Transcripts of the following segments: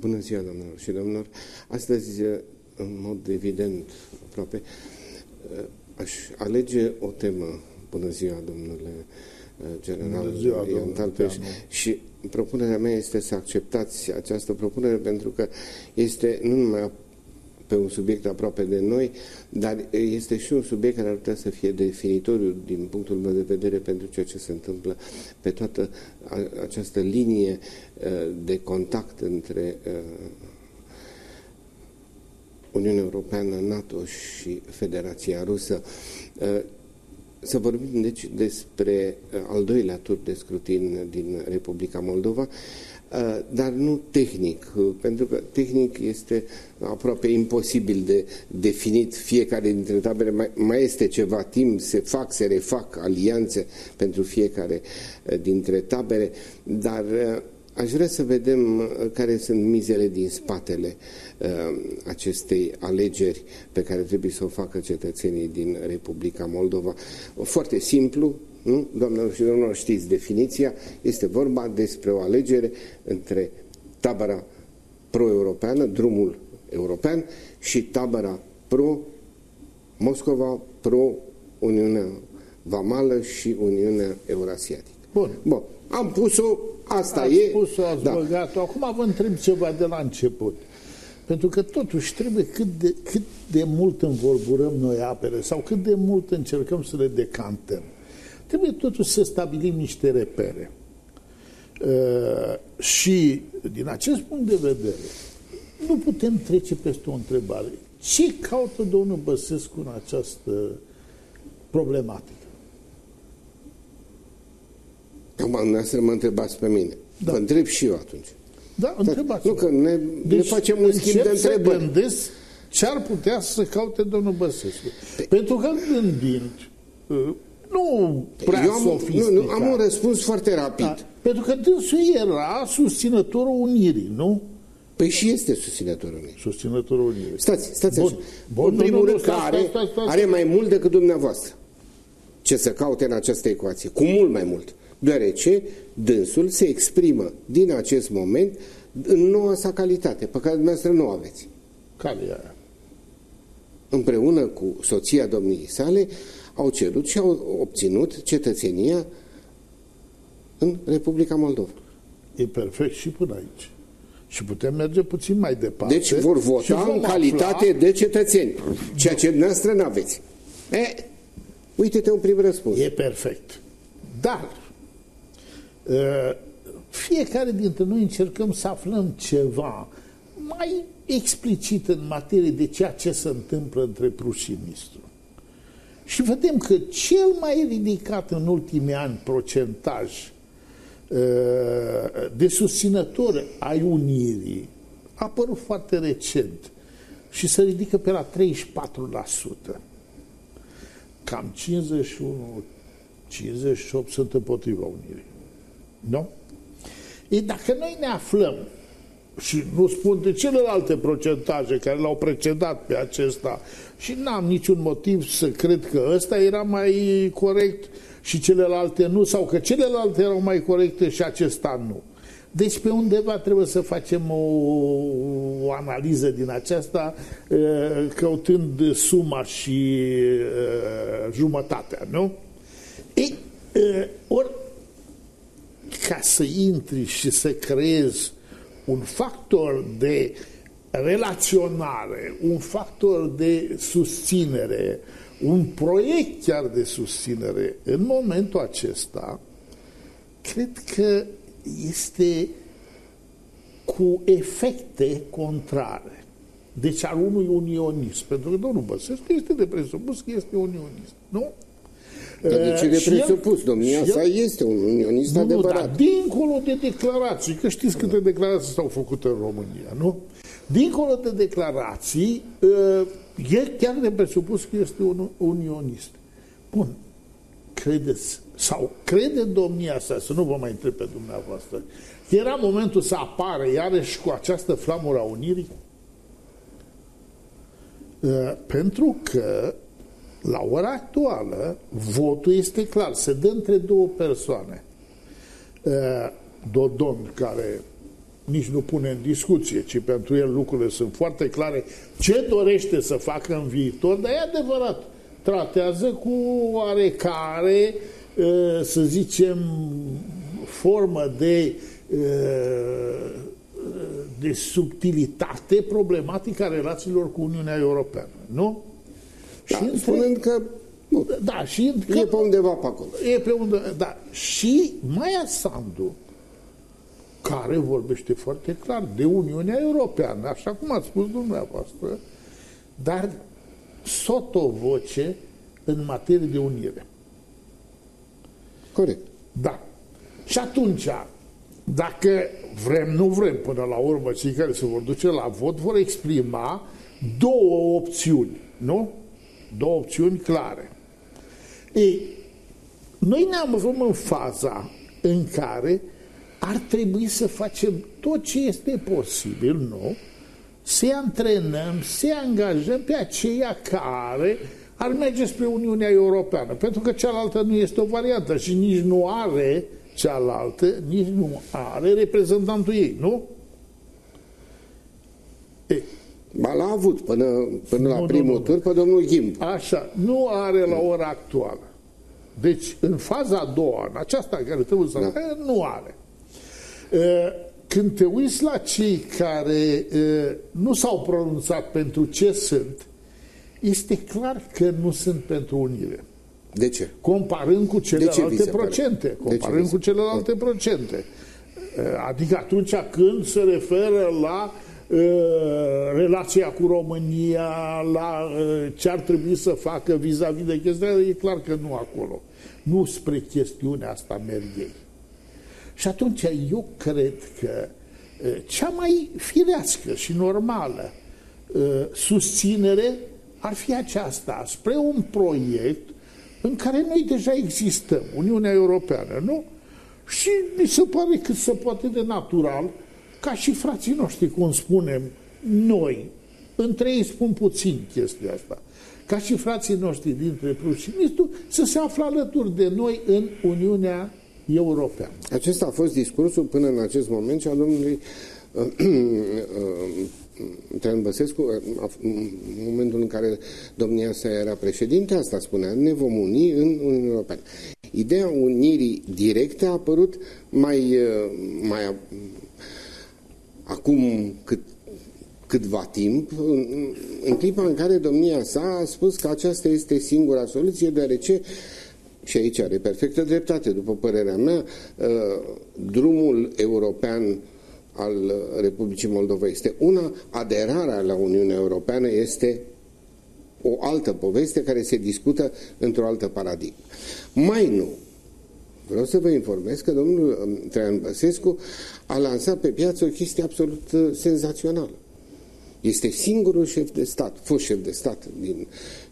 Bună ziua, domnilor și domnilor! Astăzi, în mod evident, aproape, aș alege o temă. Bună ziua, domnule general Bună ziua, Ian Talpeș. Și propunerea mea este să acceptați această propunere pentru că este nu numai pe un subiect aproape de noi, dar este și un subiect care ar putea să fie definitoriu din punctul meu de vedere pentru ceea ce se întâmplă pe toată această linie de contact între Uniunea Europeană, NATO și Federația Rusă. Să vorbim deci despre al doilea tur de scrutin din Republica Moldova Uh, dar nu tehnic, uh, pentru că tehnic este aproape imposibil de definit fiecare dintre tabere. Mai, mai este ceva timp, se fac, se refac alianțe pentru fiecare uh, dintre tabere, dar aș vrea să vedem care sunt mizele din spatele acestei alegeri pe care trebuie să o facă cetățenii din Republica Moldova. Foarte simplu, nu? Doamnelor și domnilor, știți definiția. Este vorba despre o alegere între tabăra pro-europeană, drumul european, și tabăra pro-Moscova, pro-Uniunea Vamală și Uniunea Eurasiatică. Bun. Bun. Am pus-o, asta ați e. pus-o, ați da. băgat-o. Acum vă întreb ceva de la început. Pentru că totuși trebuie cât de, cât de mult învolburăm noi apele sau cât de mult încercăm să le decantăm. Trebuie totuși să stabilim niște repere. Uh, și din acest punct de vedere, nu putem trece peste o întrebare. Ce caută domnul Băsescu în această problematică? Acum, să mă întrebați pe mine. Da. Vă întreb și eu atunci. Da, întrebați Nu, că ne, deci, ne facem un schimb de întrebări. Să gândesc ce ar putea să caute domnul Băsescu. Pe... Pentru că gândind, uh, nu prea Eu am, nu, nu, am un răspuns foarte rapid. Da, pentru că dânsul era susținătorul Unirii, nu? Păi și este susținătorul Unirii. Susținătorul Unirii. Stați, stați Bun. așa. Bun, în primul rând că are, are mai mult decât dumneavoastră ce să caute în această ecuație. Cu mult mai mult. Deoarece dânsul se exprimă din acest moment în noua sa calitate, pe care dumneavoastră nu aveți. Care e aia? Împreună cu soția domniei sale, au cerut și au obținut cetățenia în Republica Moldova. E perfect și până aici. Și putem merge puțin mai departe. Deci vor vota în calitate afla... de cetățeni, ceea ce dumneavoastră n-aveți. E, uite-te un prim răspuns. E perfect. Dar fiecare dintre noi încercăm să aflăm ceva mai explicit în materie de ceea ce se întâmplă între Prus și Mistru. Și vedem că cel mai ridicat în ultimii ani procentaj uh, de susținători ai Unirii a apărut foarte recent și se ridică pe la 34%. Cam 51, 58 sunt împotriva Unirii. Nu? E dacă noi ne aflăm și nu spun de celelalte procentaje care l-au precedat pe acesta și n-am niciun motiv să cred că ăsta era mai corect și celelalte nu, sau că celelalte erau mai corecte și acesta nu. Deci pe undeva trebuie să facem o, o analiză din aceasta căutând suma și jumătatea, nu? Ei, ori ca să intri și să creezi un factor de relaționare, un factor de susținere, un proiect chiar de susținere, în momentul acesta, cred că este cu efecte contrare. Deci al unui unionist. Pentru că domnul Băsescu este de presupus că este unionist. Nu? Dar de ce de presupus? Domnia sa este un unionist nu, adevărat. Dar dincolo de declarații, că știți câte declarații s-au făcut în România, nu? Dincolo de declarații, e chiar de presupus că este un unionist. Bun, credeți, sau crede domnia sa, să nu vă mai întreb pe dumneavoastră, era momentul să apară iarăși cu această flamură a unirii? Pentru că La ora actuală, votul este clar, se dă între două persoane. Uh, Dodon, care nici nu pune în discuție, ci pentru el lucrurile sunt foarte clare, ce dorește să facă în viitor, dar e adevărat, tratează cu oarecare, uh, să zicem, formă de de subtilitate problematica relațiilor cu Uniunea Europeană, nu? Da, și spunând că nu, da, și că, e pe undeva pe acolo. E pe unde, da. Și Maia Sandu, care vorbește foarte clar de Uniunea Europeană, așa cum ați spus dumneavoastră, dar sotovoce în materie de unire. Corect. Da. Și atunci, dacă vrem, nu vrem, până la urmă, cei care se vor duce la vot vor exprima două opțiuni, nu? Două opțiuni clare. Ei, noi ne aflăm în faza în care ar trebui să facem tot ce este posibil, nu? Să antrenăm, să angajăm pe aceia care ar merge spre Uniunea Europeană, pentru că cealaltă nu este o variantă și nici nu are cealaltă nici nu are reprezentantul ei, nu? E, Ba l-a avut până, până nu, la primul nu, nu. tur pe domnul Ghimb. Așa, nu are la ora actuală. Deci, în faza a doua, în aceasta care trebuie să da. nu are. Când te uiți la cei care nu s-au pronunțat pentru ce sunt, este clar că nu sunt pentru unire. De ce? Comparând cu celelalte procente. Comparând cu celelalte procente. Adică atunci când se referă la uh, relația cu România, la uh, ce ar trebui să facă vis-a-vis -vis de chestia, e clar că nu acolo. Nu spre chestiunea asta merg ei. Și atunci eu cred că uh, cea mai firească și normală uh, susținere ar fi aceasta spre un proiect în care noi deja existăm, Uniunea Europeană, nu? Și mi se pare cât se poate de natural, ca și frații noștri, cum spunem, noi, între ei spun puțin chestia asta, ca și frații noștri dintre Prus și Mistu, să se află alături de noi în Uniunea Europeană. Acesta a fost discursul până în acest moment și a domnului uh, uh, Traian Băsescu, în momentul în care domnia sa era președinte, asta spunea, ne vom uni în Uniunea Europeană. Ideea unirii directe a apărut mai, mai acum cât, câtva timp, în, în clipa în care domnia sa a spus că aceasta este singura soluție, deoarece și aici are perfectă dreptate, după părerea mea, drumul european al Republicii Moldova este una, aderarea la Uniunea Europeană este o altă poveste care se discută într-o altă paradigmă. Mai nu, vreau să vă informez că domnul um, Traian Băsescu a lansat pe piață o chestie absolut uh, senzațională. Este singurul șef de stat, fost șef de stat din,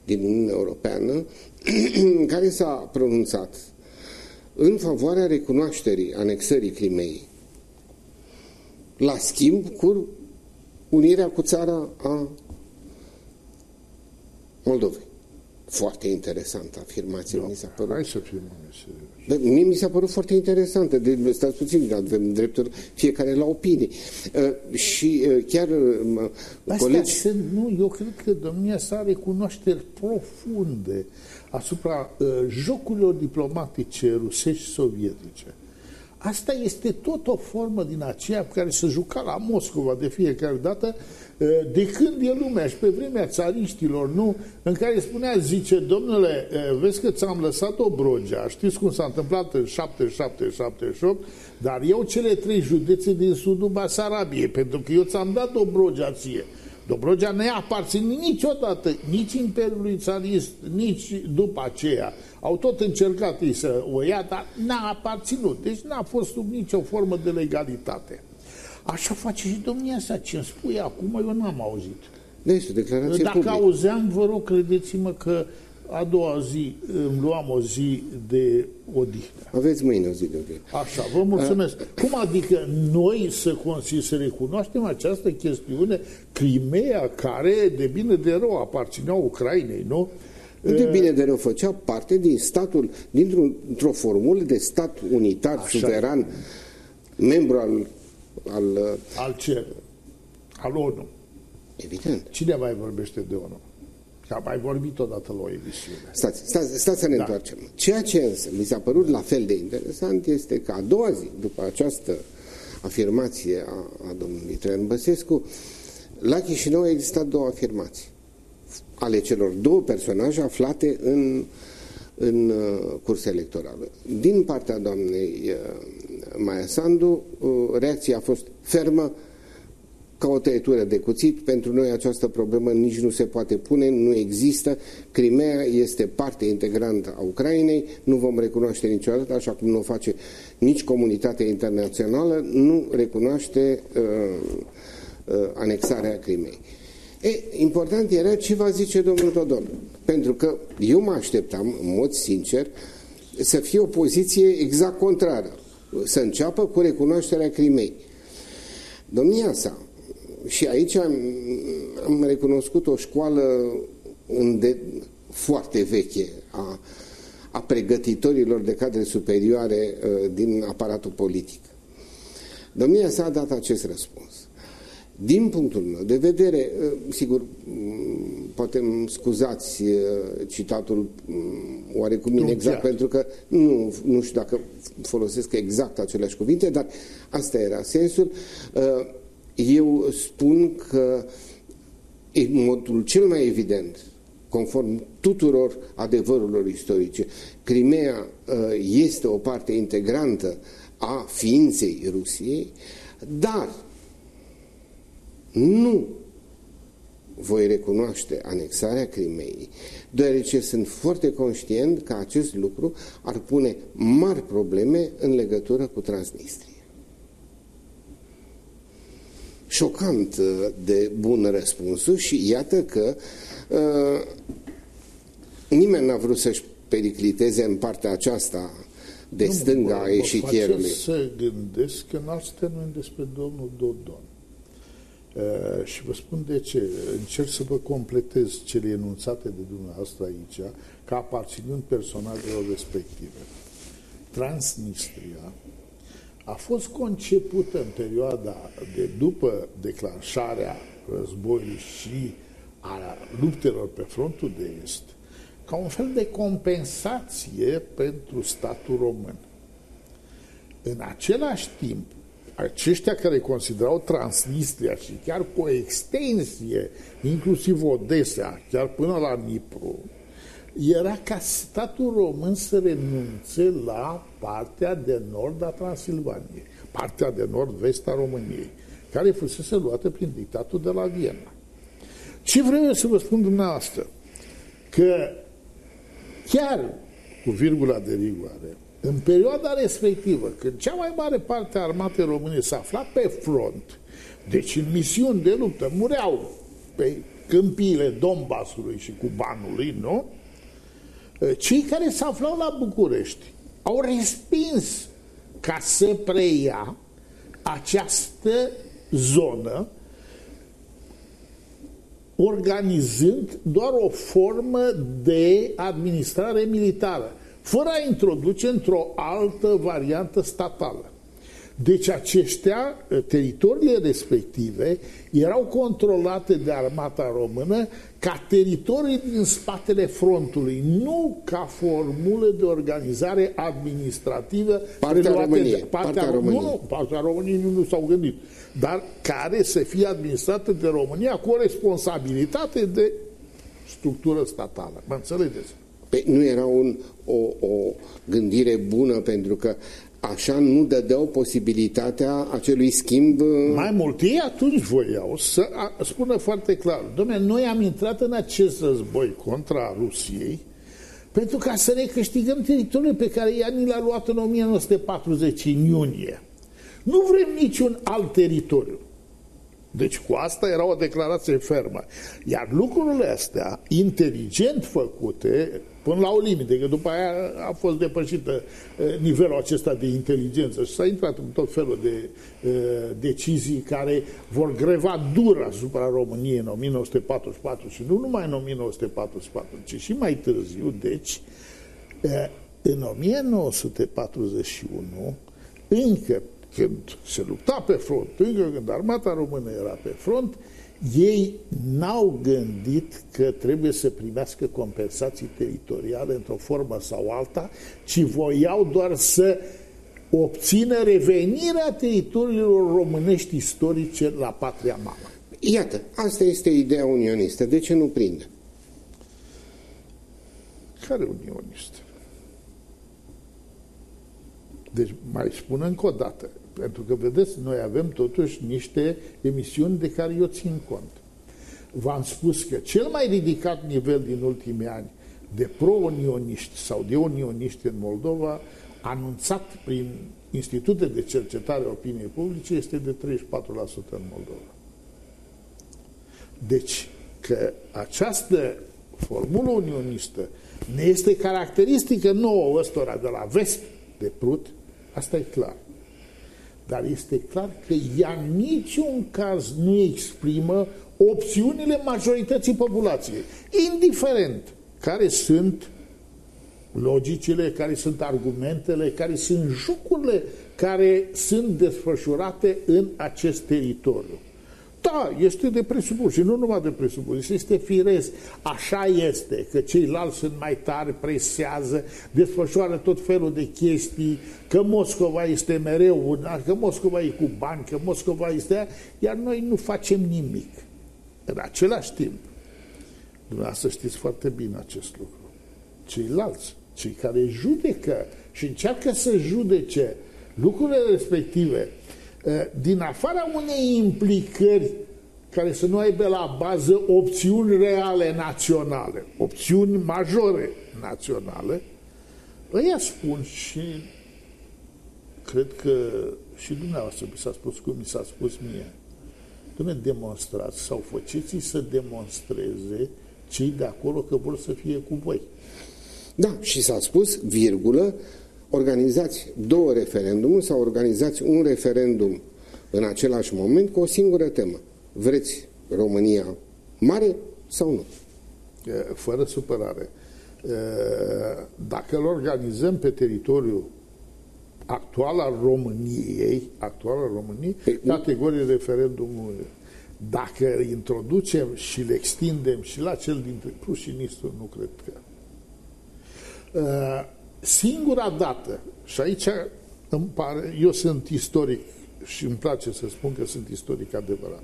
din Uniunea Europeană, care s-a pronunțat în favoarea recunoașterii anexării Crimeei la schimb cu unirea cu țara a Moldovei. Foarte interesantă afirmație, da, mi s-a părut. Hai să fim de, mie mi s-a părut foarte interesantă. De, stați puțin, avem dreptul fiecare la opinii. Uh, și uh, chiar uh, Astea colegi... Sunt, nu, eu cred că domnia sa are cunoașteri profunde asupra uh, jocurilor diplomatice rusești sovietice. Asta este tot o formă din aceea care se juca la Moscova de fiecare dată, ă, de când e lumea și pe vremea țariștilor, nu? În care spunea, zice, domnule, ă, vezi că ți-am lăsat o brogea, știți cum s-a întâmplat în 77-78, dar eu cele trei județe din sudul Basarabiei, pentru că eu ți-am dat o brogea ție. Dobrogea ne aparține niciodată, nici Imperiului Țarist, nici după aceea. Au tot încercat ei să o ia, dar n-a aparținut. Deci n-a fost sub nicio formă de legalitate. Așa face și domnia sa. Ce îmi spui acum, eu n-am auzit. Deci, declarație Dacă publică. auzeam, vă rog, credeți-mă că a doua zi îmi luam o zi de odihnă. Aveți mâine o zi de odihnă. Așa, vă mulțumesc. A... Cum adică noi să, să recunoaștem această chestiune, Crimea, care de bine de rău aparținea Ucrainei, nu? De bine de rău făcea parte din statul, dintr-o formulă de stat unitar, Așa suveran, e. membru al... Al, al ce? Al ONU. Evident. Cine mai vorbește de ONU? Că am mai vorbit odată la o emisiune. Stați, stați, stați să ne da. întoarcem. Ceea ce însă mi s-a părut la fel de interesant este că a doua zi, după această afirmație a, a domnului Traian Băsescu, la Chișinău a existat două afirmații ale celor două personaje aflate în, în uh, curs electorală. Din partea doamnei uh, Maia Sandu, uh, reacția a fost fermă, ca o tăietură de cuțit. Pentru noi această problemă nici nu se poate pune, nu există. Crimea este parte integrantă a Ucrainei, nu vom recunoaște niciodată, așa cum nu o face nici comunitatea internațională, nu recunoaște uh, uh, anexarea Crimei. E, important era ce va zice domnul Dodon. Pentru că eu mă așteptam, în mod sincer, să fie o poziție exact contrară. Să înceapă cu recunoașterea Crimei. Domnia sa, și aici am, am recunoscut o școală unde, foarte veche a, a pregătitorilor de cadre superioare uh, din aparatul politic. Domnia sa a dat acest răspuns. Din punctul meu de vedere, uh, sigur, mm, poate îmi scuzați uh, citatul mm, oarecum inexact, pentru că nu, nu știu dacă folosesc exact aceleași cuvinte, dar asta era sensul. Eu spun că în modul cel mai evident, conform tuturor adevărurilor istorice, Crimea este o parte integrantă a ființei Rusiei, dar nu voi recunoaște anexarea Crimeei, deoarece sunt foarte conștient că acest lucru ar pune mari probleme în legătură cu Transnistria. Șocant uh, de bun răspunsul și iată că uh, nimeni n-a vrut să-și pericliteze în partea aceasta de nu, stânga a eșichierului. să gândesc că n-ați termenat despre domnul Dodon. Uh, și vă spun de ce. Încerc să vă completez cele enunțate de dumneavoastră aici, ca aparținând personajelor respective. Transnistria a fost concepută în perioada de după declanșarea războiului și a luptelor pe frontul de est ca un fel de compensație pentru statul român. În același timp, aceștia care considerau Transnistria și chiar cu o extensie, inclusiv Odessa, chiar până la Nipru, era ca statul român să renunțe la partea de nord a Transilvaniei, partea de nord-vest a României, care fusese luată prin dictatul de la Viena. Ce vreau să vă spun dumneavoastră? Că chiar cu virgula de rigoare, în perioada respectivă, când cea mai mare parte a armatei române s-a aflat pe front, deci în misiuni de luptă, mureau pe câmpiile Donbasului și cu banului, nu? Cei care se aflau la București au respins ca să preia această zonă organizând doar o formă de administrare militară, fără a introduce într-o altă variantă statală. Deci aceștia, teritoriile respective, erau controlate de armata română ca teritorii din spatele frontului, nu ca formulă de organizare administrativă. Partea României. De, partea, partea României. Nu, partea României nu, nu s-au gândit. Dar care să fie administrată de România cu o responsabilitate de structură statală. Mă înțelegeți? Păi nu era un, o, o gândire bună pentru că așa nu dădeau posibilitatea acelui schimb? Uh, Mai mult, ei atunci voiau să spună foarte clar, domnule, noi am intrat în acest război contra Rusiei pentru ca să ne câștigăm teritoriul pe care ea ni l-a luat în 1940, în iunie. Nu vrem niciun alt teritoriu. Deci cu asta era o declarație fermă. Iar lucrurile astea, inteligent făcute, până la o limită, că după aia a fost depășită uh, nivelul acesta de inteligență. Și s-a intrat în tot felul de uh, decizii care vor greva dur asupra României în 1944 și nu numai în 1944, ci și mai târziu, deci, uh, în 1941, încă când se lupta pe front, încă când armata română era pe front, ei n-au gândit că trebuie să primească compensații teritoriale într-o formă sau alta, ci voiau doar să obțină revenirea teritoriilor românești istorice la patria mamă. Iată, asta este ideea unionistă. De ce nu prinde? Care unionistă? Deci mai spun încă o dată, pentru că, vedeți, noi avem totuși niște emisiuni de care eu țin cont. V-am spus că cel mai ridicat nivel din ultimii ani de pro-unioniști sau de unioniști în Moldova, anunțat prin institute de cercetare a opiniei publice, este de 34% în Moldova. Deci, că această formulă unionistă ne este caracteristică nouă ăstora de la vest de Prut, asta e clar. Dar este clar că ea în niciun caz nu exprimă opțiunile majorității populației, indiferent care sunt logicile, care sunt argumentele, care sunt jucurile care sunt desfășurate în acest teritoriu. Da, este de presupus și nu numai de presupus, este firesc. Așa este, că ceilalți sunt mai tari, presează, desfășoară tot felul de chestii, că Moscova este mereu una, că Moscova e cu bani, că Moscova este aia, iar noi nu facem nimic. În același timp, dumneavoastră știți foarte bine acest lucru. Ceilalți, cei care judecă și încearcă să judece lucrurile respective, Eh, din afara unei implicări care să nu aibă la bază opțiuni reale naționale, opțiuni majore naționale, ăia spun și cred că și dumneavoastră mi s-a spus cum mi s-a spus mie. Dumnezeu demonstrați sau făceți să demonstreze cei de acolo că vor să fie cu voi. Da, și s-a spus, virgulă, organizați două referendumuri sau organizați un referendum în același moment cu o singură temă. Vreți România mare sau nu? Fără supărare. Dacă îl organizăm pe teritoriul actual al României, actual al României, păi, categorii referendumului, dacă îl introducem și le extindem și la cel dintre Prus și Nistru, nu cred că singura dată, și aici îmi pare, eu sunt istoric și îmi place să spun că sunt istoric adevărat.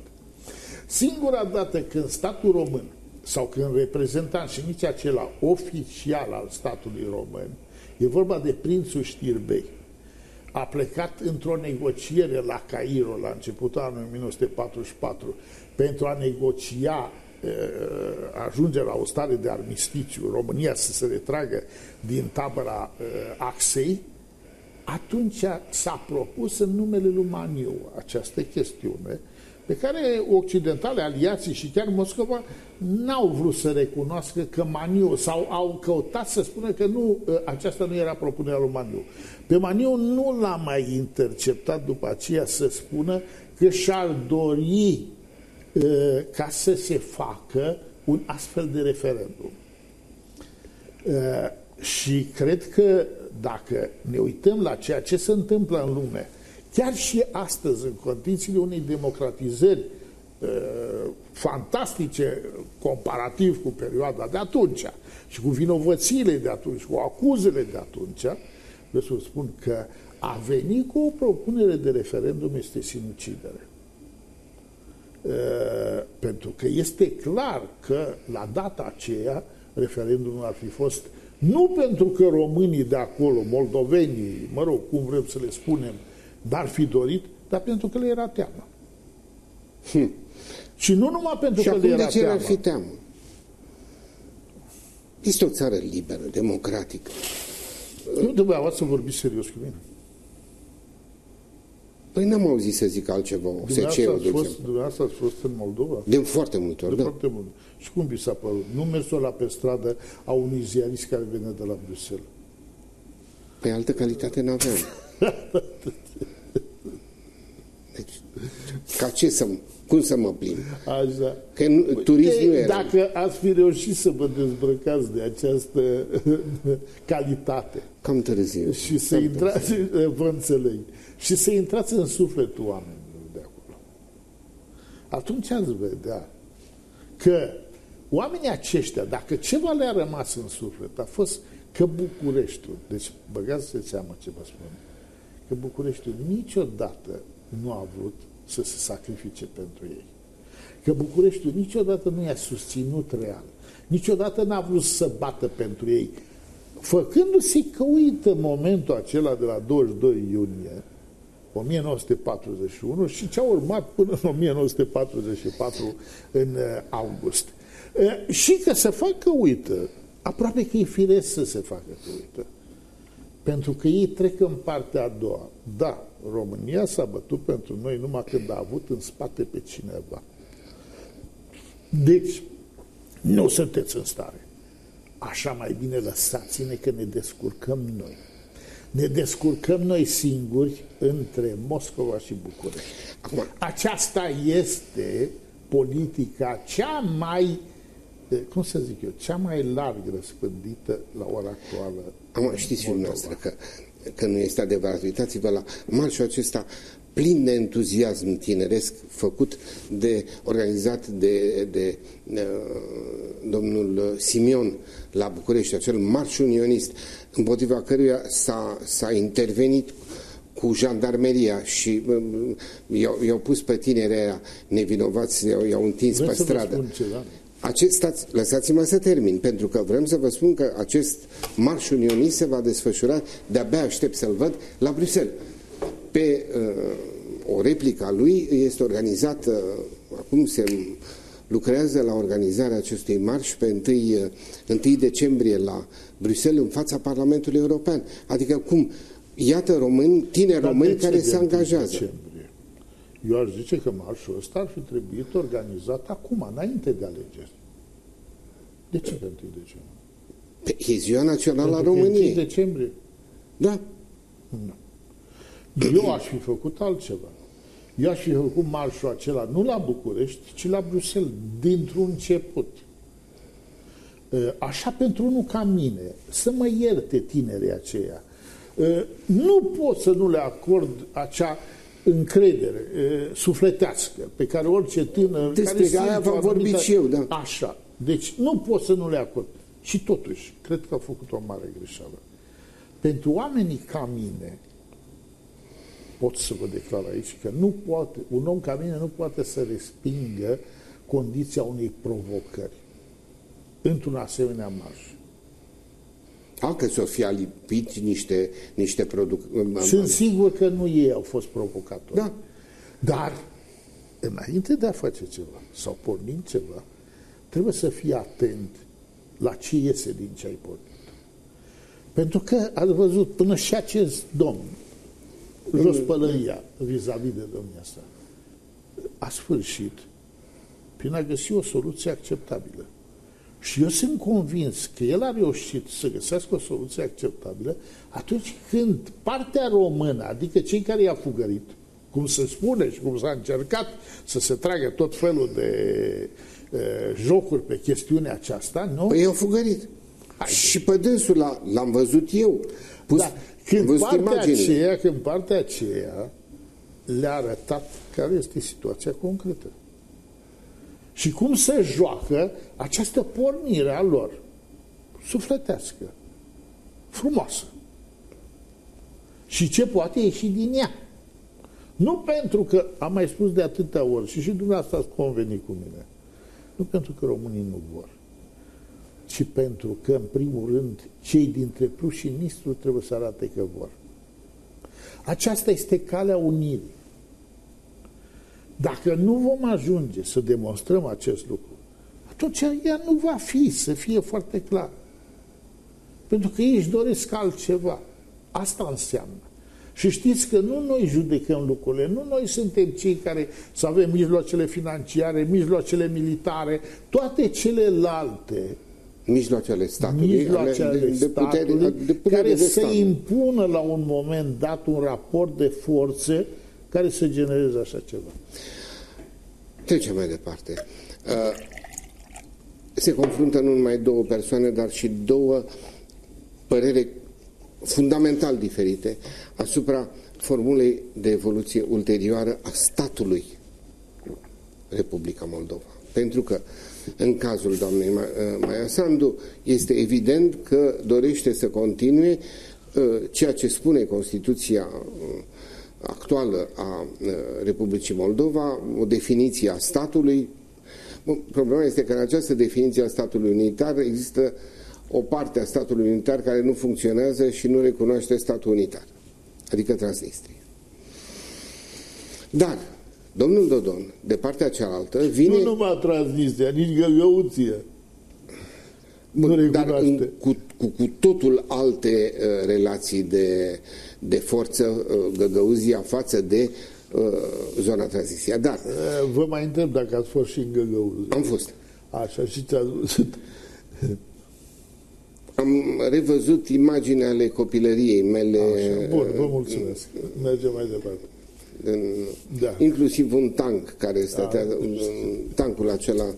Singura dată când statul român sau când reprezentant și nici acela oficial al statului român, e vorba de prințul Știrbei, a plecat într-o negociere la Cairo la începutul anului 1944 pentru a negocia ajunge la o stare de armistițiu, România să se retragă din tabăra Axei, atunci s-a propus în numele lui Maniu această chestiune pe care occidentale, aliații și chiar Moscova n-au vrut să recunoască că Maniu sau au căutat să spună că nu, aceasta nu era propunerea lui Maniu. Pe Maniu nu l-a mai interceptat după aceea să spună că și-ar dori ca să se facă un astfel de referendum. Și cred că dacă ne uităm la ceea ce se întâmplă în lume, chiar și astăzi, în condițiile unei democratizări fantastice comparativ cu perioada de atunci și cu vinovățiile de atunci, cu acuzele de atunci, vreau să spun că a venit cu o propunere de referendum este sinucidere. Uh, pentru că este clar că la data aceea referendumul ar fi fost nu pentru că românii de acolo, moldovenii, mă rog, cum vrem să le spunem, dar fi dorit, dar pentru că le era teamă. Hm. Și nu numai pentru și că le era de ce teamă. ar fi teamă? Este o țară liberă, democratică. Nu dumneavoastră să vorbiți serios cu mine. Păi n-am auzit să zic altceva. Dumneavoastră ați, fost, dumneavoastră ați fost în Moldova? De foarte multe ori, de da. foarte mult. Și cum vi s-a părut? Nu mersul la pe stradă a unui ziarist care vine de la Bruxelles. Pe altă calitate n-aveam. Deci, ca ce să, cum să mă plimb? Așa. Că turism nu era. Dacă ați fi reușit să vă dezbrăcați de această calitate. Cam târziu. Și să Cam intrați, târziu. vă înțeleg, și să intrați în sufletul oamenilor de acolo. Atunci ați vedea că oamenii aceștia, dacă ceva le-a rămas în suflet, a fost că Bucureștiul, deci băgați de seama ce vă spun, că Bucureștiul niciodată nu a vrut să se sacrifice pentru ei. Că Bucureștiul niciodată nu i-a susținut real. Niciodată n-a vrut să bată pentru ei. Făcându-se că uită momentul acela de la 22 iunie 1941 și ce a urmat până în 1944 în uh, august. Uh, și că să facă uită, aproape că e firesc să se facă că uită. Pentru că ei trec în partea a doua. Da, România s-a bătut pentru noi numai când a avut în spate pe cineva. Deci, nu sunteți în stare. Așa mai bine lăsați-ne că ne descurcăm noi. Ne descurcăm noi singuri între Moscova și București. Acum, aceasta este politica cea mai cum să zic eu, cea mai larg răspândită la ora actuală. Am știți și dumneavoastră că, că nu este adevărat. Uitați-vă la marșul acesta plin de entuziasm tineresc făcut de, organizat de, de uh, domnul Simion la București, acel marș unionist împotriva căruia s-a intervenit cu jandarmeria și i-au pus pe tinerea nevinovați, i-au întins Vreți pe stradă. Ceva? Acest, lăsați-mă să termin, pentru că vrem să vă spun că acest marș unionist se va desfășura, de-abia aștept să-l văd, la Bruxelles. Pe uh, o replică a lui este organizată, uh, acum se lucrează la organizarea acestui marș pe 1, uh, 1 decembrie la Bruxelles, în fața Parlamentului European. Adică cum? Iată români, tineri Dar români care se angajează. Decembrie? Eu aș zice că marșul ăsta ar fi trebuit organizat acum, înainte de alegeri. De ce pe 1 decembrie? Pe e ziua națională a României. 1 decembrie? Da. Nu. Eu aș fi făcut altceva. Eu aș fi făcut marșul acela nu la București, ci la Bruxelles, dintr-un început. Ă, așa pentru unul ca mine, să mă ierte tinerii aceia. Ă, nu pot să nu le acord acea încredere e, sufletească pe care orice tânăr Despre care aia v-am vorbit și eu, da. Așa. Deci nu pot să nu le acord. Și totuși, cred că au făcut o mare greșeală. Pentru oamenii ca mine, pot să vă declar aici că nu poate, un om ca mine nu poate să respingă condiția unei provocări într-un asemenea marș. A, că s-o fi alipit niște, niște produc... Sunt sigur că nu ei au fost provocatori. Da. Dar, înainte de a face ceva, sau pornind ceva, trebuie să fii atent la ce iese din ce ai pornit. Pentru că ați văzut până și acest domn, jos pălăria, vis-a-vis de domnia asta, a sfârșit prin a găsi o soluție acceptabilă. Și eu sunt convins că el a reușit să găsească o soluție acceptabilă atunci când partea română, adică cei care i-a fugărit, cum se spune și cum s-a încercat să se tragă tot felul de uh, jocuri pe chestiunea aceasta, nu? Păi i-au fugărit. Hai, și pe dânsul l-am văzut eu. Pus, da. Când partea, aceea, când partea aceea le-a arătat care este situația concretă și cum se joacă această pornire a lor sufletească, frumoasă. Și ce poate ieși din ea. Nu pentru că, am mai spus de atâtea ori, și și dumneavoastră ați convenit cu mine, nu pentru că românii nu vor, ci pentru că, în primul rând, cei dintre plus și ministru trebuie să arate că vor. Aceasta este calea unirii. Dacă nu vom ajunge să demonstrăm acest lucru, atunci ea nu va fi, să fie foarte clar. Pentru că ei își doresc altceva. Asta înseamnă. Și știți că nu noi judecăm lucrurile, nu noi suntem cei care să avem mijloacele financiare, mijloacele militare, toate celelalte mijloacele statului, mijloacele ale, de, de, statului putere, de putere care de să stat. impună la un moment dat un raport de forțe care să genereze așa ceva. Trecem mai departe. Uh, se confruntă nu numai două persoane, dar și două părere fundamental diferite asupra formulei de evoluție ulterioară a statului Republica Moldova. Pentru că în cazul doamnei Maia Sandu este evident că dorește să continue uh, ceea ce spune Constituția uh, actuală a uh, Republicii Moldova, o definiție a statului. Problema este că în această definiție a statului unitar există o parte a statului unitar care nu funcționează și nu recunoaște statul unitar, adică Transnistria. Dar domnul Dodon, de partea cealaltă, vine... Nu numai Transnistria, nici Găgăuție. Nu dar în, cu, cu, cu totul alte uh, relații de, de forță uh, Găgăuzia față de uh, zona Transnistria. Dar... Uh, vă mai întreb dacă ați fost și în Găgăuzia. Am fost. Așa, și ți-ați am revăzut imagini ale copilăriei mele. Așa, bun, vă mulțumesc. Mergem mai departe. În, da. Inclusiv un tank care stătea, da, un, tancul acela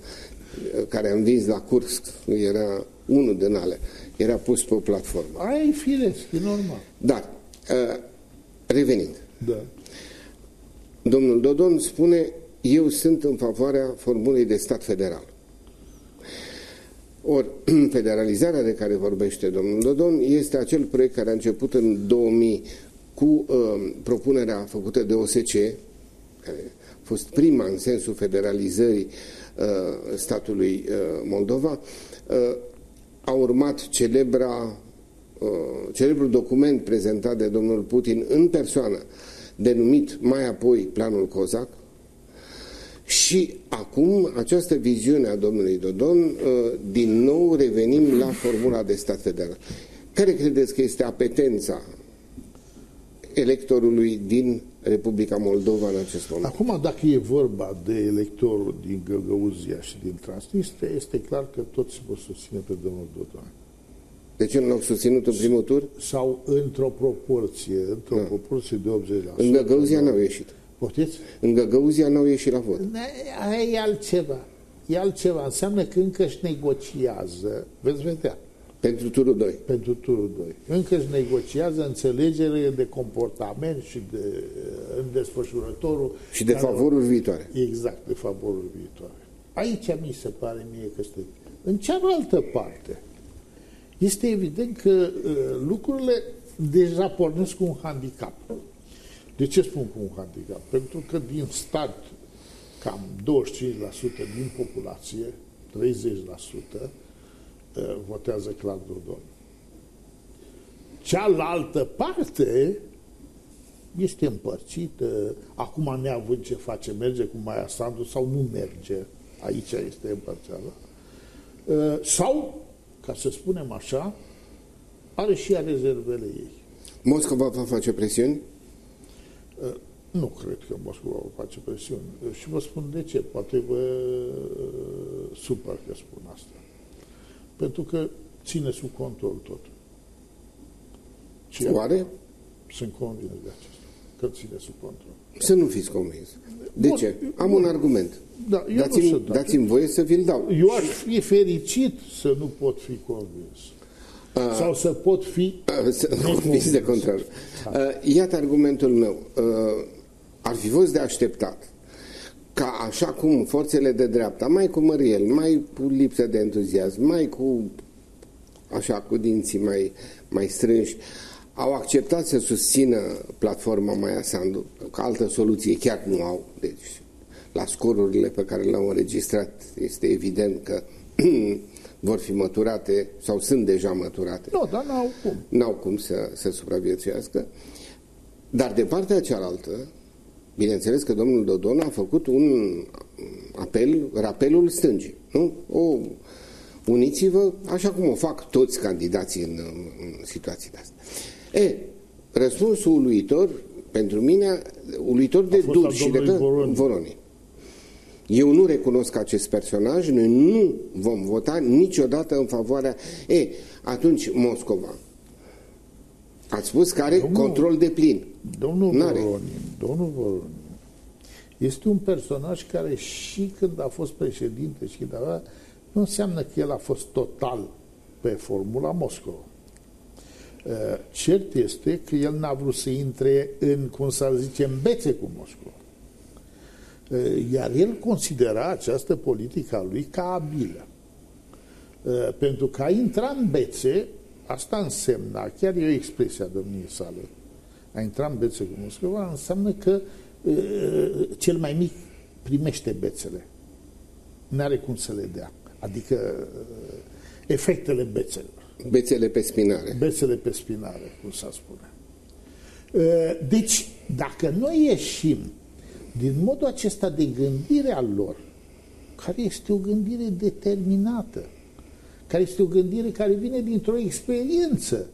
care am vins la Kursk, era unul din ale, era pus pe o platformă. Aia e firesc, e normal. Dar, uh, revenind, da. domnul Dodon spune, eu sunt în favoarea formulei de stat federal. Ori, federalizarea de care vorbește domnul Dodon este acel proiect care a început în 2000 cu uh, propunerea făcută de OSCE, care a fost prima în sensul federalizării uh, statului uh, Moldova, uh, a urmat celebra, uh, celebrul document prezentat de domnul Putin în persoană, denumit mai apoi Planul Cozac, și acum această viziune a domnului Dodon, uh, din nou revenim la formula de stat federal. Care credeți că este apetența electorului din Republica Moldova în acest moment? Acum, dacă e vorba de electorul din Găgăuzia și din Transnistria, este clar că toți vor susține pe domnul Dodon. De ce nu l-au susținut în primul tur? Sau într-o proporție, într-o da. proporție de 80%. În Găgăuzia n-au ieșit. Poftiți? În Găgăuzia n-au ieșit la vot. Aia e altceva. E altceva. Înseamnă că încă își negociază, veți vedea. Pentru turul 2. Pentru turul 2. Încă își negociază înțelegere de comportament și de în desfășurătorul. Și de favoruri viitoare. Exact, de favoruri viitoare. Aici mi se pare mie că este. În cealaltă parte, este evident că uh, lucrurile deja pornesc cu un handicap. De ce spun cu un handicap? Pentru că din start cam 25% din populație, 30%, uh, votează clar Dodon. Cealaltă parte este împărțită, acum neavând ce face, merge cu Maia Sandu sau nu merge, aici este împărțeala, uh, sau, ca să spunem așa, are și ea rezervele ei. Moscova va face presiuni? Uh, nu cred că Moscova va face presiuni. Uh, și vă spun de ce. Poate vă uh, supăr că spun asta. Pentru că ține sub control tot. Ce Oare? Sunt convins de acesta. Că ține sub control. Să nu fiți convins. De Bun, ce? Am bun. un argument. Da, dați-mi, dați-mi voie să vi-l dau. Eu aș fi fericit să nu pot fi convins. Uh, Sau să pot fi... Uh, să nu fiți de contrar. Uh, iată argumentul meu. Uh, ar fi fost de așteptat ca așa cum forțele de dreapta, mai cu măriel, mai cu lipsă de entuziasm, mai cu așa cu dinții mai, mai strânși, au acceptat să susțină platforma Maia Sandu, că altă soluție chiar nu au. Deci, la scorurile pe care le-au înregistrat, este evident că vor fi măturate sau sunt deja măturate. Nu, dar n-au cum. N-au cum să, să supraviețuiască. Dar de partea cealaltă, bineînțeles că domnul Dodon a făcut un apel, rapelul stângii. Nu? O, uniți-vă așa cum o fac toți candidații în, în situații de astea. E, răspunsul uluitor, pentru mine, uluitor de dur și de Voroni. Eu nu recunosc acest personaj, noi nu vom vota niciodată în favoarea... E, atunci Moscova. Ați spus că are domnul, control de plin. Domnul Voronin, domnul Voronin, este un personaj care și când a fost președinte și când avea, nu înseamnă că el a fost total pe formula Moscova. Uh, cert este că el n-a vrut să intre în, cum să zice, în bețe cu Moscova. Uh, iar el considera această politică a lui ca abilă. Uh, pentru că a intrat în bețe, asta însemna, chiar e o expresie a domniei sale, a intrat în bețe cu Moscova, înseamnă că cel mai mic primește bețele. N-are cum să le dea. Adică efectele bețelor. Bețele pe spinare. Bețele pe spinare, cum s-a spune. Deci, dacă noi ieșim din modul acesta de gândire al lor, care este o gândire determinată, care este o gândire care vine dintr-o experiență,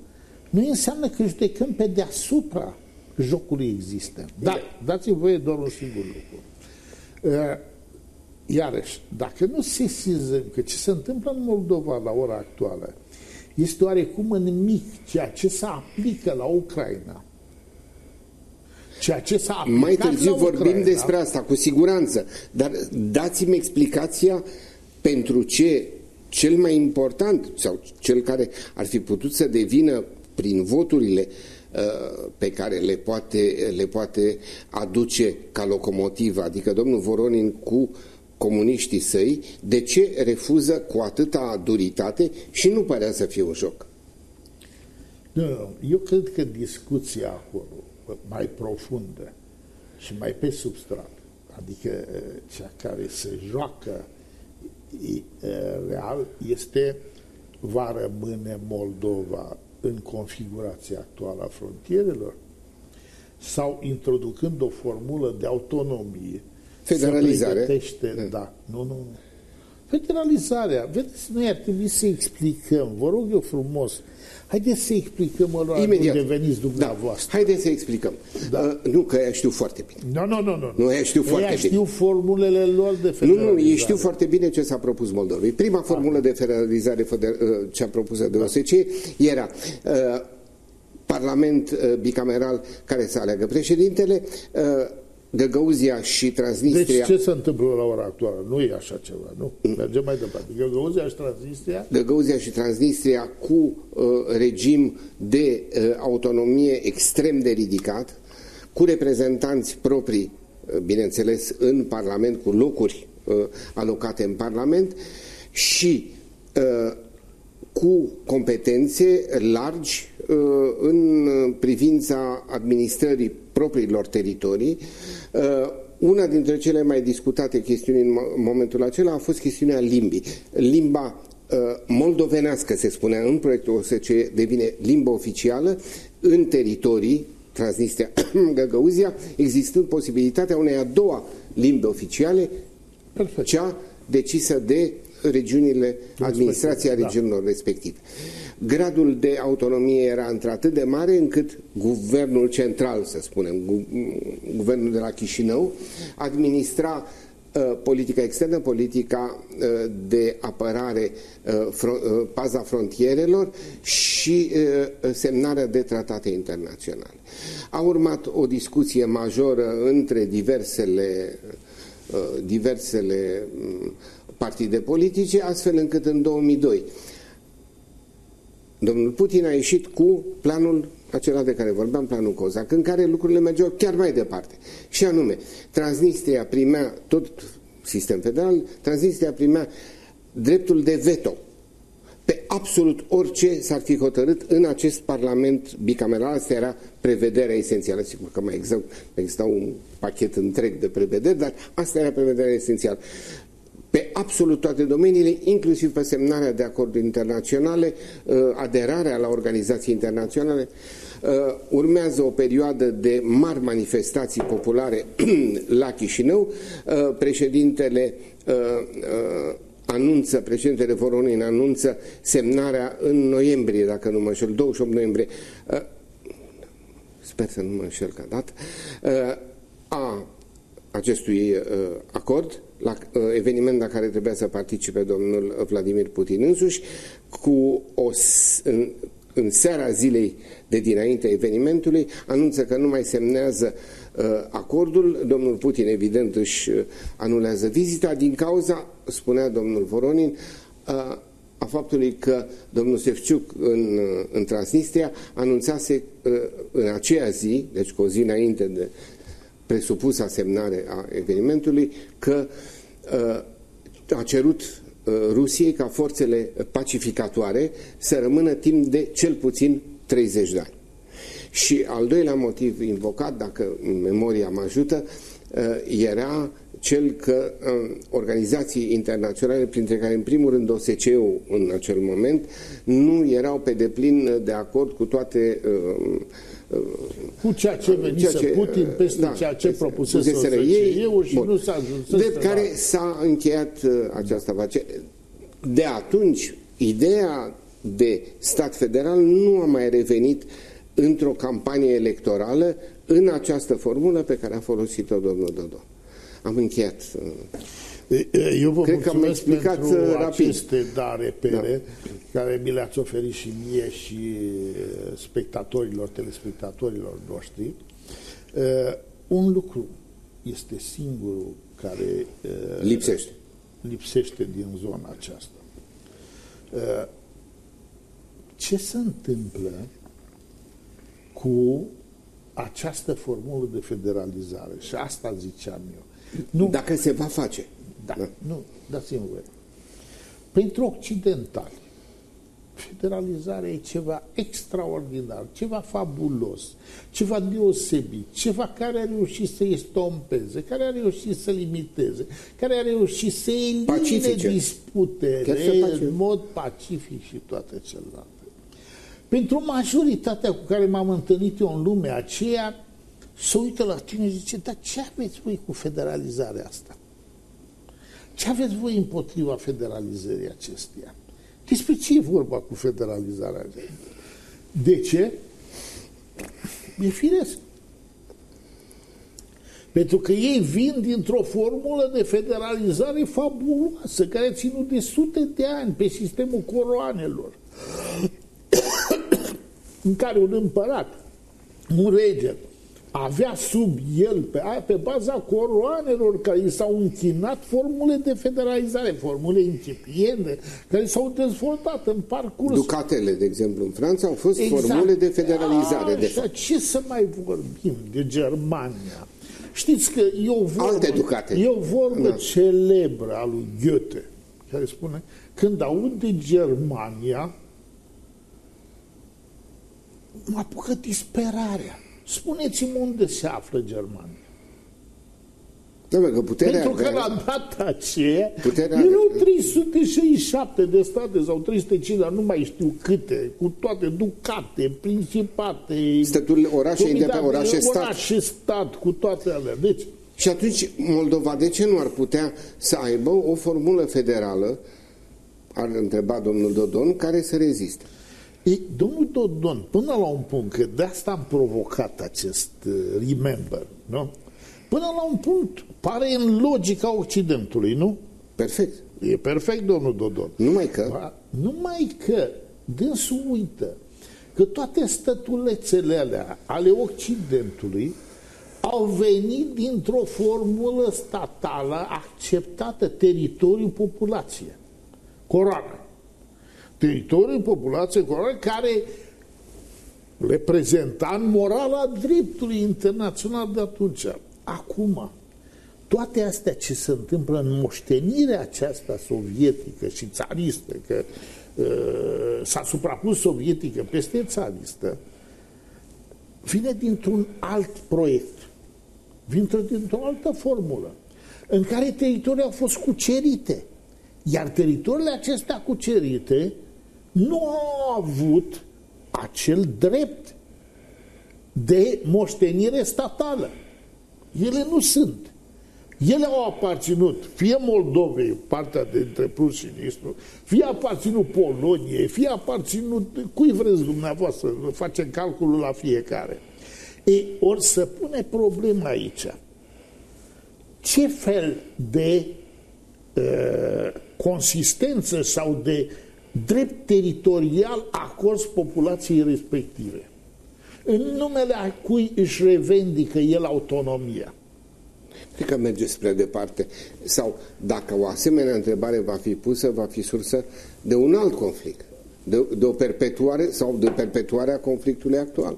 nu înseamnă că judecăm pe deasupra jocului existent. Dar, dați-mi voie doar un singur lucru. Iarăși, dacă nu sesizăm că ce se întâmplă în Moldova la ora actuală este oarecum în mic ceea ce se aplică la Ucraina. Ceea ce s-a aplicat Mai târziu la vorbim Ucraina, despre asta, cu siguranță. Dar dați-mi explicația pentru ce cel mai important sau cel care ar fi putut să devină prin voturile uh, pe care le poate, le poate aduce ca locomotivă, adică domnul Voronin cu comuniștii săi, de ce refuză cu atâta duritate și nu părea să fie un joc? Nu, eu cred că discuția acolo, mai profundă și mai pe substrat, adică cea care se joacă real, este va rămâne Moldova în configurația actuală a frontierelor sau introducând o formulă de autonomie Federalizare. Se da. da. Nu, nu. Federalizarea. Vedeți, noi ar trebui să explicăm, vă rog eu frumos, haideți să explicăm lor Imediat. unde veniți dumneavoastră. Da. Haideți să explicăm. Da. Uh, nu, că ea știu foarte bine. Nu, nu, nu. Nu, nu ea știu foarte ea știu formulele lor de federalizare. Nu, nu, ei știu foarte bine ce s-a propus Moldovei. Prima formulă ah. de federalizare feder, uh, ce a propusă de OSCE era uh, Parlament uh, bicameral care să aleagă președintele, uh, Găgăuzia și Transnistria... Deci ce se întâmplă la ora actuală? Nu e așa ceva, nu? Mergem mai departe. Găgăuzia și Transnistria... Găgăuzia și Transnistria cu uh, regim de uh, autonomie extrem de ridicat, cu reprezentanți proprii, uh, bineînțeles, în Parlament, cu locuri uh, alocate în Parlament și uh, cu competențe largi uh, în privința administrării propriilor teritorii. Uh, una dintre cele mai discutate chestiuni în momentul acela a fost chestiunea limbii. Limba uh, moldovenească, se spunea în proiectul OSCE, devine limba oficială în teritorii Transnistria, Găgăuzia, existând posibilitatea unei a doua limbi oficiale, Perfect. cea decisă de regiunile, administrația da. regiunilor respective gradul de autonomie era într-atât de mare încât guvernul central, să spunem, gu guvernul de la Chișinău, administra uh, politica externă, politica uh, de apărare, uh, fro uh, paza frontierelor și uh, semnarea de tratate internaționale. A urmat o discuție majoră între diversele, uh, diversele um, partide politice, astfel încât în 2002 Domnul Putin a ieșit cu planul acela de care vorbeam, planul Cozac, în care lucrurile mergeau chiar mai departe. Și anume, Transnistria primea, tot sistem federal, Transnistria primea dreptul de veto pe absolut orice s-ar fi hotărât în acest parlament bicameral. Asta era prevederea esențială. Sigur că mai exista, exista un pachet întreg de prevederi, dar asta era prevederea esențială pe absolut toate domeniile, inclusiv pe semnarea de acorduri internaționale, uh, aderarea la organizații internaționale. Uh, urmează o perioadă de mari manifestații populare la Chișinău. Uh, președintele anunță, președintele Voronin anunță semnarea în noiembrie, dacă nu mă înșel, 28 noiembrie, sper să nu mă înșel ca dat, a acestui acord, la eveniment la care trebuia să participe domnul Vladimir Putin însuși, cu o, în, în seara zilei de dinainte evenimentului, anunță că nu mai semnează uh, acordul. Domnul Putin, evident, își uh, anulează vizita din cauza, spunea domnul Voronin, uh, a faptului că domnul Sefciuc în, uh, în Transnistria anunțase uh, în aceea zi, deci cu o zi înainte de presupusa semnare a evenimentului, că uh, a cerut Uh, Rusiei ca forțele pacificatoare să rămână timp de cel puțin 30 de ani. Și al doilea motiv invocat, dacă memoria mă ajută, uh, era cel că uh, organizații internaționale, printre care în primul rând OSCE-ul în acel moment, nu erau pe deplin de acord cu toate cu ceea ce venise ceea ce, Putin peste da, ceea ce propusese ei, eu și Bun. nu s-a ajuns. De care s-a încheiat uh, această face. De atunci, ideea de stat federal nu a mai revenit într-o campanie electorală în această formulă pe care a folosit-o domnul Dodon. Am încheiat. Uh, eu vă Cred că am explicat pentru uh, rapid. aceste da repere da. Care mi le-ați oferit și mie și spectatorilor, telespectatorilor noștri. Un lucru este singurul care lipsește lipsește din zona aceasta. Uh, ce se întâmplă cu această formulă de federalizare? Și asta ziceam eu. Nu, Dacă se va face. Da, da. nu, dați-mi voie. Pentru occidentali, Federalizarea e ceva extraordinar, ceva fabulos, ceva deosebit, ceva care a reușit să estompeze, care a reușit să limiteze, care a reușit să elimine Pacifice. disputele în mod pacific și toate celelalte. Pentru majoritatea cu care m-am întâlnit eu în lumea aceea, să uită la tine și zice, dar ce aveți voi cu federalizarea asta? Ce aveți voi împotriva federalizării acesteia? Despre ce e vorba cu federalizarea? De ce? E firesc. Pentru că ei vin dintr-o formulă de federalizare fabuloasă, care a ținut de sute de ani pe sistemul coroanelor, în care un împărat, un rege, avea sub el, pe, pe baza coroanelor care i s-au închinat formule de federalizare, formule incipiente, care s-au dezvoltat în parcurs. Ducatele, de exemplu, în Franța au fost exact. formule de federalizare. Așa, de fapt. ce să mai vorbim de Germania? Știți că e o vorbă, Alte ducate. E o vorbă da. celebră a lui Goethe, care spune, când aud de Germania, mă apucă disperarea. Spuneți-mi unde se află Germania. Da, că puterea Pentru că la data aceea erau 367 de state sau 305, dar nu mai știu câte, cu toate ducate, principate, Stăturile, orașe, independente, orașe, stat. Orașe, stat, cu toate alea. Deci, și atunci Moldova de ce nu ar putea să aibă o formulă federală, ar întreba domnul Dodon, care să reziste? E, domnul Dodon, până la un punct, că de asta am provocat acest uh, remember, nu? Până la un punct, pare în logica Occidentului, nu? Perfect. E perfect, domnul Dodon. Numai că... Numai că dânsul uită că toate stătulețele alea ale Occidentului au venit dintr-o formulă statală acceptată teritoriul populație. Coroană teritoriul populației coloniale care reprezenta în morala dreptului internațional de atunci. Acum, toate astea ce se întâmplă în moștenirea aceasta sovietică și țaristă, că uh, s-a suprapus sovietică peste țaristă, vine dintr-un alt proiect, vine dintr-o altă formulă, în care teritorii au fost cucerite. Iar teritoriile acestea cucerite nu au avut acel drept de moștenire statală. Ele nu sunt. Ele au aparținut fie Moldovei, partea de între Prus și Nistru, fie aparținut Poloniei, fie aparținut cui vreți dumneavoastră, facem calculul la fiecare. E, ori să pune problema aici. Ce fel de uh, consistență sau de drept teritorial acorzi populației respective? În numele a cui își revendică el autonomia? Cred că merge spre departe. Sau dacă o asemenea întrebare va fi pusă, va fi sursă de un alt conflict. De, de o perpetuare sau de perpetuarea conflictului actual.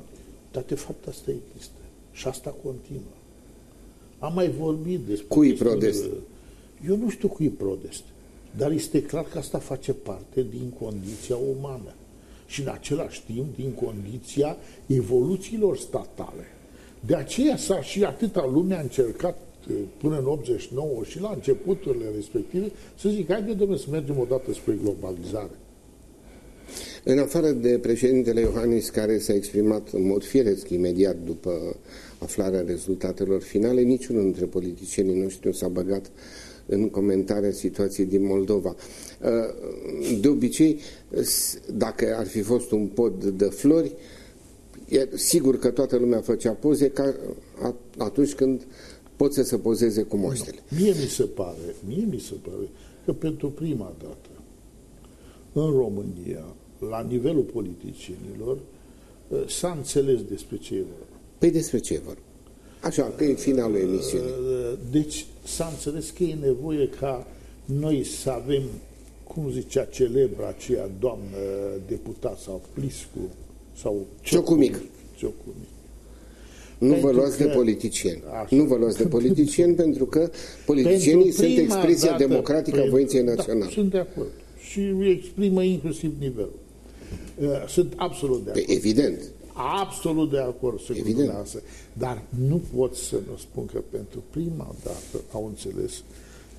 Dar de fapt asta există. Și asta continuă. Am mai vorbit despre... Cui prodest? Eu nu știu cui prodest. Dar este clar că asta face parte din condiția umană. Și în același timp din condiția evoluțiilor statale. De aceea s-a și atâta lume a încercat până în 89 și la începuturile respective să zic, haide de să mergem odată spre globalizare. În afară de președintele Iohannis, care s-a exprimat în mod firesc imediat după aflarea rezultatelor finale, niciunul dintre politicienii noștri nu s-a băgat în comentarea situației din Moldova. De obicei, dacă ar fi fost un pod de flori, e sigur că toată lumea făcea poze ca atunci când pot să se pozeze cu moștele. Mie mi se pare, mie mi se pare că pentru prima dată în România, la nivelul politicienilor, ă, s-a înțeles despre ce e vorba. Păi despre ce e vorba? Așa, că e finalul emisiunii. Ă, deci s-a înțeles că e nevoie ca noi să avem, cum zicea celebra aceea doamnă deputat sau Pliscu, sau Ciocumic. Ciocumic. Nu vă luați că, de politicieni. Așa. Nu vă luați de politicieni pentru că politicienii pentru sunt expresia dată, democratică a voinței da, naționale. Da, sunt de acord. Și exprimă inclusiv nivelul. Uh, sunt absolut de acord. Evident. Absolut de acord sunt Evident. cu dumneavoastră. Dar nu pot să nu spun că pentru prima dată au înțeles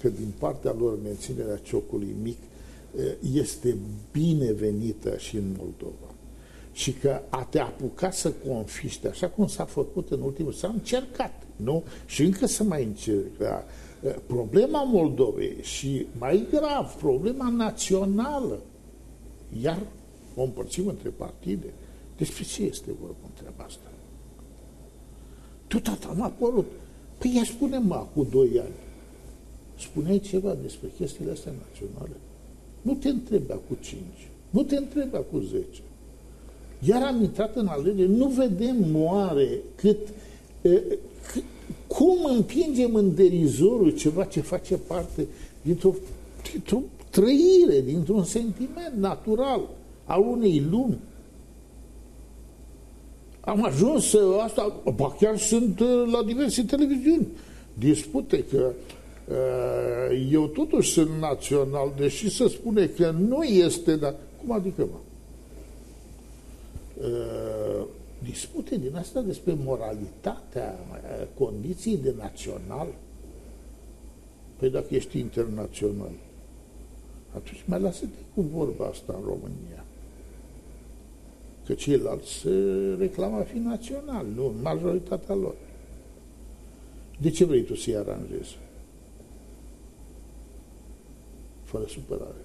că din partea lor menținerea ciocului mic uh, este binevenită și în Moldova și că a te apuca să confiște, așa cum s-a făcut în ultimul, s-a încercat, nu? Și încă să mai încerca. Problema Moldovei și mai grav, problema națională, iar o împărțim între partide. Despre ce este vorba în treaba asta? Tot am apărut. Păi ea spune-mă, acum doi ani, spuneai ceva despre chestiile astea naționale. Nu te întrebi cu cinci, nu te întrebi cu zece. Iar am intrat în alegeri, nu vedem moare cât, cât cum împingem în derizorul ceva ce face parte dintr-o, dintr-o trăire, dintr-un sentiment natural al unei lumi. Am ajuns asta, ba chiar sunt la diverse televiziuni dispute că eu totuși sunt național, deși se spune că nu este, dar cum adică, mă? Uh, dispute din asta despre moralitatea uh, condiției de național. Păi dacă ești internațional, atunci mai lasă-te cu vorba asta în România. Că ceilalți se reclamă a fi național, nu, majoritatea lor. De ce vrei tu să-i aranjezi? Fără supărare.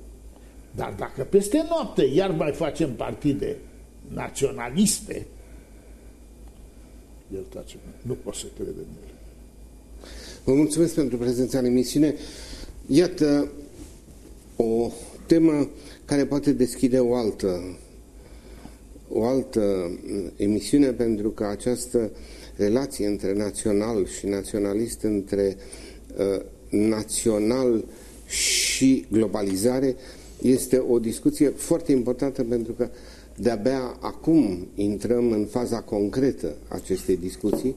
Dar dacă peste noapte iar mai facem partide naționaliste, iertați nu pot să cred în ele. Vă mulțumesc pentru prezența în emisiune. Iată o temă care poate deschide o altă o altă emisiune pentru că această relație între național și naționalist, între uh, național și globalizare, este o discuție foarte importantă pentru că de-abia acum intrăm în faza concretă acestei discuții,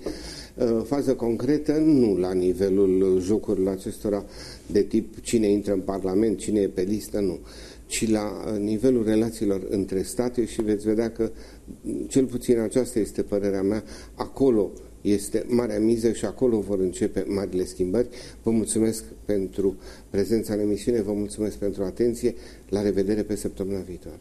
uh, fază concretă nu la nivelul jocurilor acestora de tip cine intră în Parlament, cine e pe listă, nu, ci la uh, nivelul relațiilor între state și veți vedea că, cel puțin aceasta este părerea mea, acolo este marea miză și acolo vor începe marile schimbări. Vă mulțumesc pentru prezența în emisiune, vă mulțumesc pentru atenție, la revedere pe săptămâna viitoare.